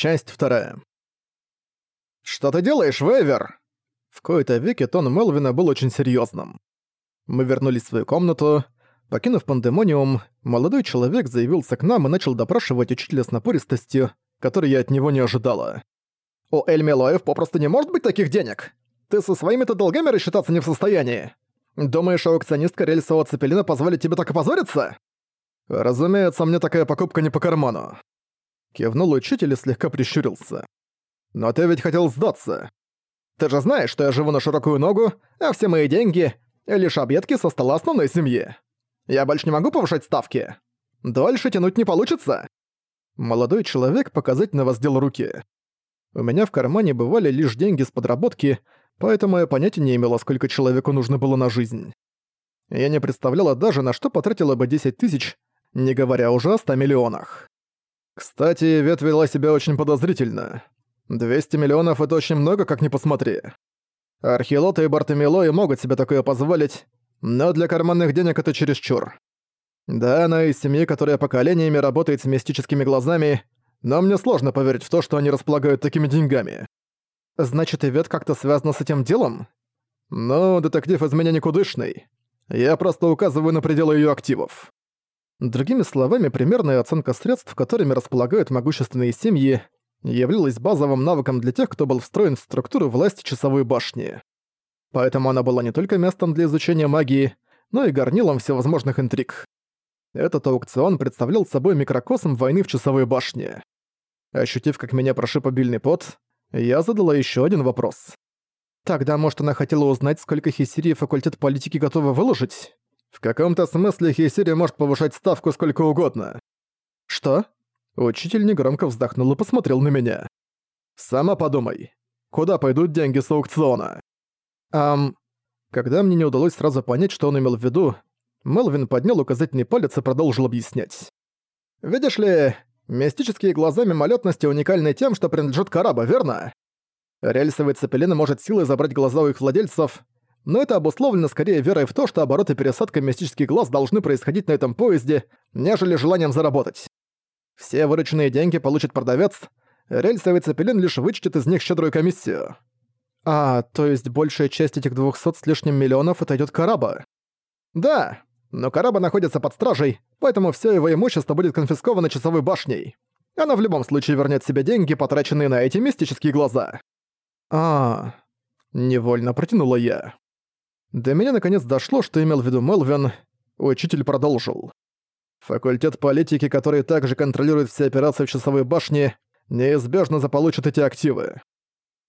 Часть вторая. «Что ты делаешь, Вейвер?» В кои-то веке тон Мелвина был очень серьезным. Мы вернулись в свою комнату. Покинув пандемониум, молодой человек заявился к нам и начал допрашивать учителя с напористостью, которой я от него не ожидала. «У Эльмилоев попросту не может быть таких денег! Ты со своими-то долгами рассчитаться не в состоянии! Думаешь, аукционистка рельсового цепелина позволит тебе так опозориться?» «Разумеется, мне такая покупка не по карману», Кивнул учитель и слегка прищурился. «Но ты ведь хотел сдаться. Ты же знаешь, что я живу на широкую ногу, а все мои деньги — лишь объедки со стола основной семьи. Я больше не могу повышать ставки. Дольше тянуть не получится». Молодой человек показательно воздел руки. У меня в кармане бывали лишь деньги с подработки, поэтому я понятия не имела, сколько человеку нужно было на жизнь. Я не представляла даже, на что потратила бы 10 тысяч, не говоря уже о 100 миллионах. Кстати, ветвь вела себя очень подозрительно. 200 миллионов — это очень много, как ни посмотри. Архилоты и Бартомилои могут себе такое позволить, но для карманных денег это чересчур. Да, она из семьи, которая поколениями работает с мистическими глазами, но мне сложно поверить в то, что они располагают такими деньгами. Значит, Ивет как-то связана с этим делом? Ну, детектив из меня никудышный. Я просто указываю на пределы её активов. Другими словами, примерная оценка средств, которыми располагают могущественные семьи, являлась базовым навыком для тех, кто был встроен в структуру власти часовой башни. Поэтому она была не только местом для изучения магии, но и горнилом всевозможных интриг. Этот аукцион представлял собой микрокосм войны в часовой башне. Ощутив, как меня прошиб обильный пот, я задала еще один вопрос. Тогда, может, она хотела узнать, сколько хисерии факультет политики готовы выложить? В каком-то смысле Хейсири может повышать ставку сколько угодно. Что? Учитель негромко вздохнул и посмотрел на меня. Сама подумай. Куда пойдут деньги с аукциона? Ам... Когда мне не удалось сразу понять, что он имел в виду, Мелвин поднял указательный палец и продолжил объяснять. «Видишь ли, мистические глаза мимолетности уникальны тем, что принадлежат Караба, верно? Рельсовый цепелин может силой забрать глаза у их владельцев, но это обусловлено скорее верой в то, что обороты пересадка мистических глаз должны происходить на этом поезде, нежели желанием заработать. Все вырученные деньги получит продавец, рельсовый цепелин лишь вычтет из них щедрую комиссию. А, то есть большая часть этих 200 с лишним миллионов отойдет Караба? Да, но Караба находится под стражей, поэтому все его имущество будет конфисковано часовой башней. Она в любом случае вернет себе деньги, потраченные на эти мистические глаза. А, невольно протянула я. До меня наконец дошло, что имел в виду Мелвин. Учитель продолжил. Факультет политики, который также контролирует все операции в часовой башне, неизбежно заполучит эти активы.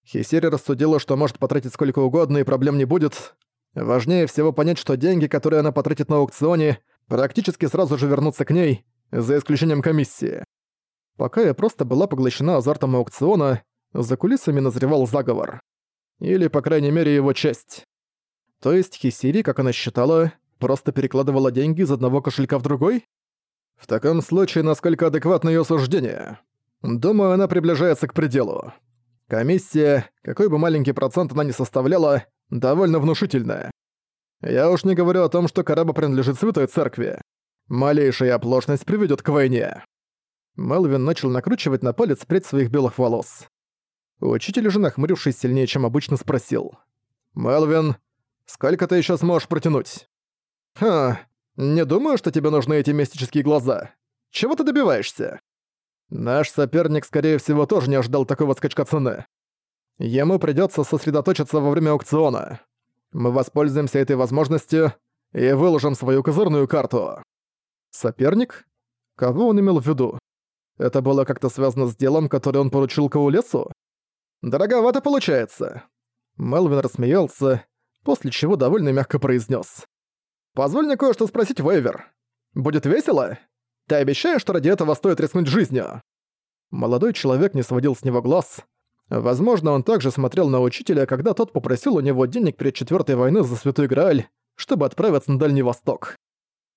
Хисери рассудила, что может потратить сколько угодно и проблем не будет. Важнее всего понять, что деньги, которые она потратит на аукционе, практически сразу же вернутся к ней, за исключением комиссии. Пока я просто была поглощена азартом аукциона, за кулисами назревал заговор. Или, по крайней мере, его часть. То есть Хисири, как она считала, просто перекладывала деньги из одного кошелька в другой? В таком случае, насколько адекватно её суждение? Думаю, она приближается к пределу. Комиссия, какой бы маленький процент она ни составляла, довольно внушительная. Я уж не говорю о том, что Караба принадлежит Святой Церкви. Малейшая оплошность приведёт к войне. Мелвин начал накручивать на палец прядь своих белых волос. Учитель же, нахмурившись сильнее, чем обычно, спросил. «Мелвин, Сколько ты еще сможешь протянуть? Ха, не думаю, что тебе нужны эти мистические глаза. Чего ты добиваешься? Наш соперник, скорее всего, тоже не ожидал такого скачка цены. Ему придется сосредоточиться во время аукциона. Мы воспользуемся этой возможностью и выложим свою козырную карту. Соперник? Кого он имел в виду? Это было как-то связано с делом, которое он поручил Каулесу? Дороговато получается. Мелвин рассмеялся, после чего довольно мягко произнес: «Позволь мне кое-что спросить, Вейвер. Будет весело? Ты обещаешь, что ради этого стоит рискнуть жизнью?» Молодой человек не сводил с него глаз. Возможно, он также смотрел на учителя, когда тот попросил у него денег перед Четвёртой войной за Святой Грааль, чтобы отправиться на Дальний Восток.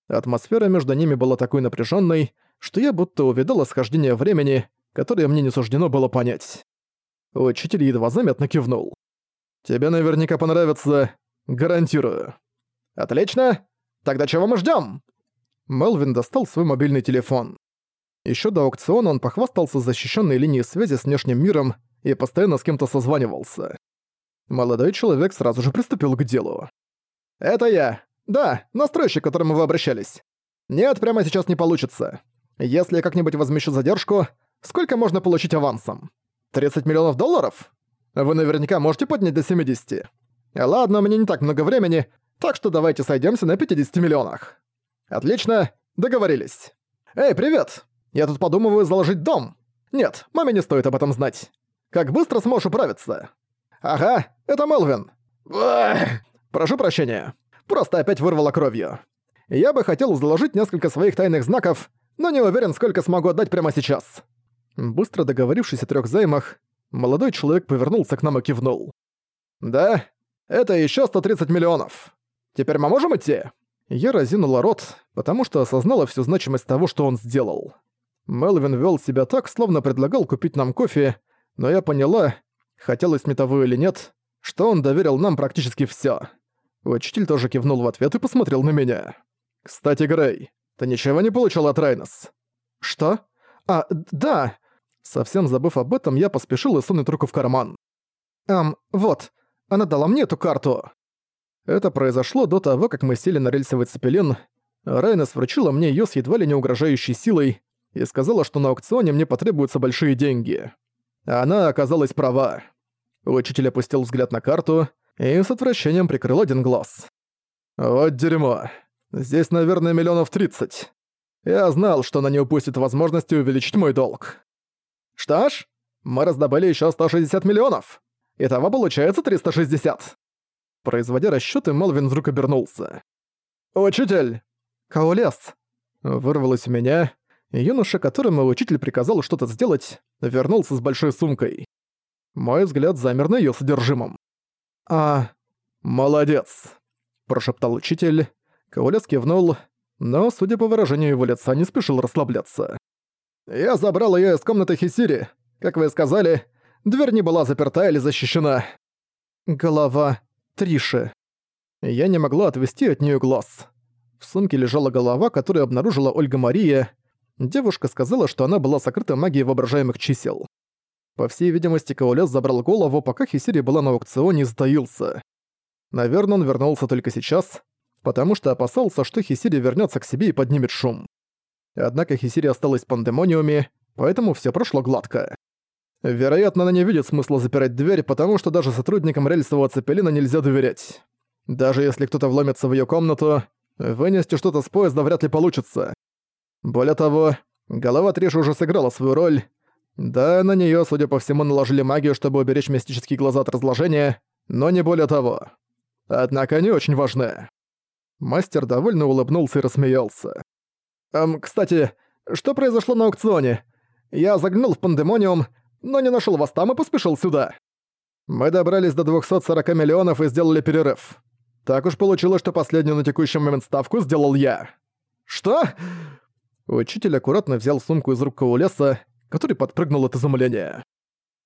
Атмосфера между ними была такой напряженной, что я будто увидал схождение времени, которое мне не суждено было понять. Учитель едва заметно кивнул. Тебе наверняка понравится, гарантирую. Отлично. Тогда чего мы ждем? Мелвин достал свой мобильный телефон. Еще до аукциона он похвастался защищенной линией связи с внешним миром и постоянно с кем-то созванивался. Молодой человек сразу же приступил к делу. «Это я. Да, настройщик, к которому вы обращались. Нет, прямо сейчас не получится. Если я как-нибудь возмещу задержку, сколько можно получить авансом? 30 миллионов долларов? Вы наверняка можете поднять до 70. Ладно, у меня не так много времени, так что давайте сойдемся на 50 миллионах. Отлично, договорились. Эй, привет! Я тут подумываю заложить дом. Нет, маме не стоит об этом знать. Как быстро сможешь управиться? Ага, это Мелвин. Прошу прощения. Просто опять вырвало кровью. Я бы хотел заложить несколько своих тайных знаков, но не уверен, сколько смогу отдать прямо сейчас. Быстро договорившись о трех займах, молодой человек повернулся к нам и кивнул. «Да, это еще 130 миллионов. Теперь мы можем идти?» Я разинула рот, потому что осознала всю значимость того, что он сделал. Мелвин вел себя так, словно предлагал купить нам кофе, но я поняла, хотелось мне того или нет, что он доверил нам практически всё. Учитель тоже кивнул в ответ и посмотрел на меня. «Кстати, Грей, ты ничего не получил от Райнес?» «Что? А, да!» Совсем забыв об этом, я поспешил и сунуть руку в карман. «Эм, вот, она дала мне эту карту». Это произошло до того, как мы сели на рельсовый цепелин. Райнес вручила мне её с едва ли не угрожающей силой и сказала, что на аукционе мне потребуются большие деньги. Она оказалась права. Учитель опустил взгляд на карту и с отвращением прикрыл один глаз. «Вот дерьмо. Здесь, наверное, миллионов тридцать. Я знал, что она не упустит возможности увеличить мой долг. Что ж, мы раздобыли еще 160 миллионов. Итого получается 360. Производя расчеты, Мелвин вдруг обернулся. «Учитель!» «Каулес!» Вырвалось у меня, юноша, которому учитель приказал что-то сделать, вернулся с большой сумкой. Мой взгляд замер на её содержимом. «А... молодец!» – прошептал учитель. Каулес кивнул, но, судя по выражению его лица, не спешил расслабляться. «Я забрал её из комнаты Хисири. Как вы сказали, дверь не была заперта или защищена». Голова Триши. Я не могла отвести от неё глаз. В сумке лежала голова, которую обнаружила Ольга Мария. Девушка сказала, что она была сокрыта магией воображаемых чисел. По всей видимости, Каолес забрал голову, пока Хисири была на аукционе и затаился. Наверное, он вернулся только сейчас, потому что опасался, что Хисири вернется к себе и поднимет шум. Однако Хисири осталась в пандемониуме, поэтому все прошло гладко. Вероятно, она не видит смысла запирать дверь, потому что даже сотрудникам рельсового цепелина нельзя доверять. Даже если кто-то вломится в ее комнату, вынести что-то с поезда вряд ли получится. Более того, голова Триш уже сыграла свою роль. Да, на нее, судя по всему, наложили магию, чтобы уберечь мистические глаза от разложения, но не более того. Однако они очень важны. Мастер довольно улыбнулся и рассмеялся. «Эм, кстати, что произошло на аукционе? Я загнул в пандемониум, но не нашел вас там и поспешил сюда. Мы добрались до 240 миллионов и сделали перерыв. Так уж получилось, что последнюю на текущий момент ставку сделал я. Что? Учитель аккуратно взял сумку из рук Каулеса, который подпрыгнул от изумления.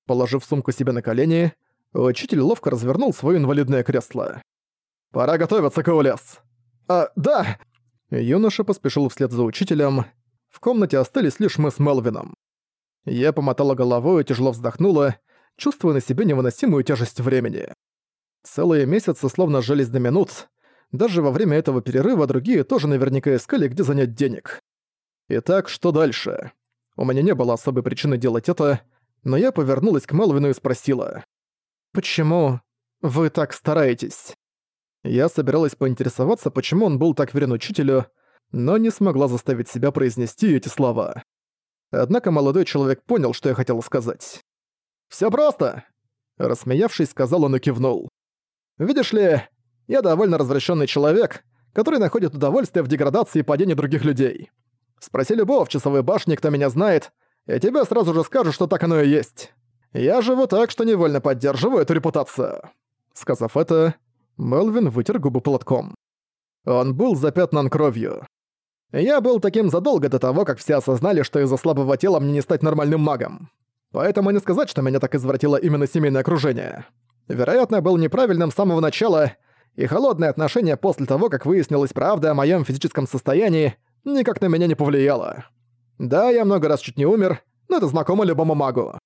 Положив сумку себе на колени, учитель ловко развернул свое инвалидное кресло. «Пора готовиться, Каулес!» «А, да!» Юноша поспешил вслед за учителем. В комнате остались лишь мы с Мелвином. Я помотала головой и тяжело вздохнула, чувствуя на себе невыносимую тяжесть времени. Целые месяцы словно сжались до минут. Даже во время этого перерыва другие тоже наверняка искали, где занять денег. Итак, что дальше? У меня не было особой причины делать это, но я повернулась к Мелвину и спросила. «Почему вы так стараетесь?» Я собиралась поинтересоваться, почему он был так верен учителю, но не смогла заставить себя произнести эти слова. Однако молодой человек понял, что я хотел сказать. «Всё просто!» Рассмеявшись, сказал он и кивнул. «Видишь ли, я довольно развращенный человек, который находит удовольствие в деградации и падении других людей. Спроси любого в часовой башне, кто меня знает, и тебе сразу же скажут, что так оно и есть. Я живу так, что невольно поддерживаю эту репутацию». Сказав это, Мелвин вытер губы платком. Он был запятнан кровью. Я был таким задолго до того, как все осознали, что из-за слабого тела мне не стать нормальным магом. Поэтому не сказать, что меня так извратило именно семейное окружение. Вероятно, был неправильным с самого начала, и холодное отношение после того, как выяснилась правда о моем физическом состоянии, никак на меня не повлияло. Да, я много раз чуть не умер, но это знакомо любому магу.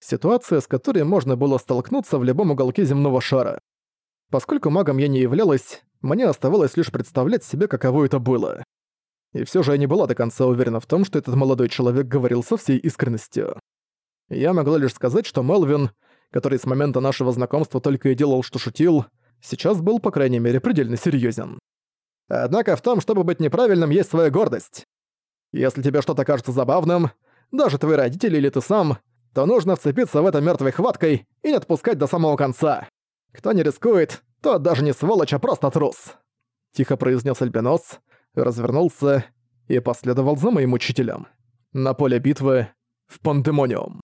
Ситуация, с которой можно было столкнуться в любом уголке земного шара. Поскольку магом я не являлась, мне оставалось лишь представлять себе, каково это было. И все же я не была до конца уверена в том, что этот молодой человек говорил со всей искренностью. Я могла лишь сказать, что Мелвин, который с момента нашего знакомства только и делал, что шутил, сейчас был, по крайней мере, предельно серьезен. Однако в том, чтобы быть неправильным, есть своя гордость. Если тебе что-то кажется забавным, даже твои родители или ты сам, то нужно вцепиться в это мертвой хваткой и не отпускать до самого конца. Кто не рискует, тот даже не сволочь, а просто трус. Тихо произнес Альбинос, развернулся и последовал за моим учителем. На поле битвы в Пандемониум.